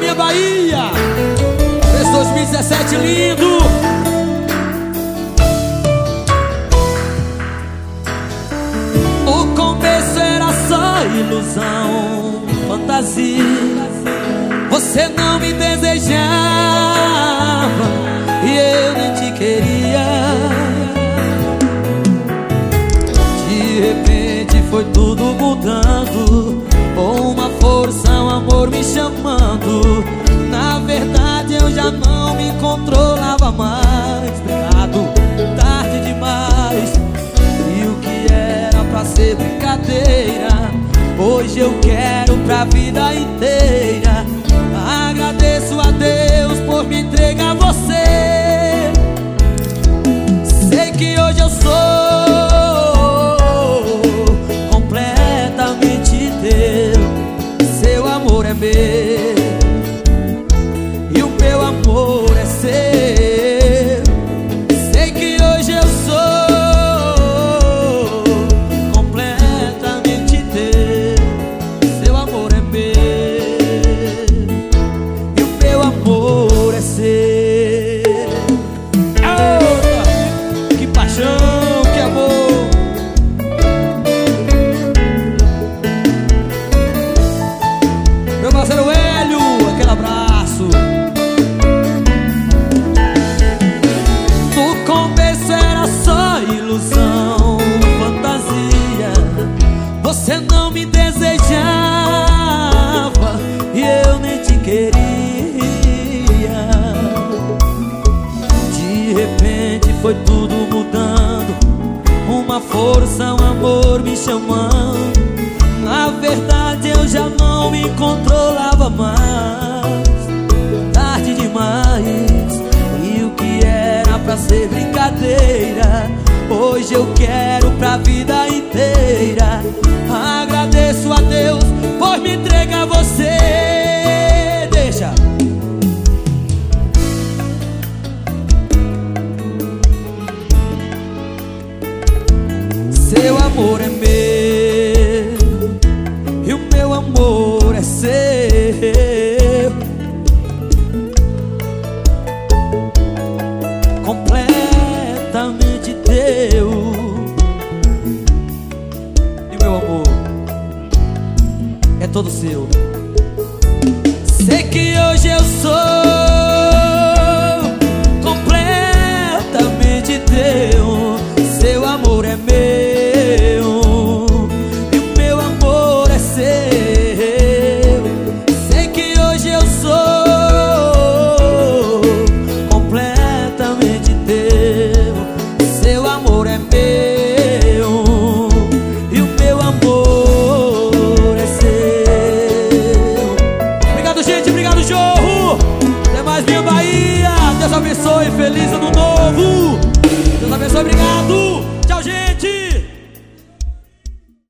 minha Bahia. Esse 2017 lindo. O começo era só ilusão, fantasia. Você não me desejava. Já não me controlava mais. Obrigado, tarde demais. E o que era pra ser brincadeira, hoje eu quero pra vida inteira. Agradeço a Deus por me entregar você. Sei que hoje eu sou completamente teu. Seu amor é meu força, um amor me chamando. Na verdade eu já não me controlava mais. Tarde demais. E o que era pra ser brincadeira Hoje eu quero pra vida inteira. Agradeço a Deus amor é meu e o meu amor é seu. Completamente teu. E o meu amor é todo seu. Sei que abençoe. Feliz ano novo. Deus abençoe. Obrigado.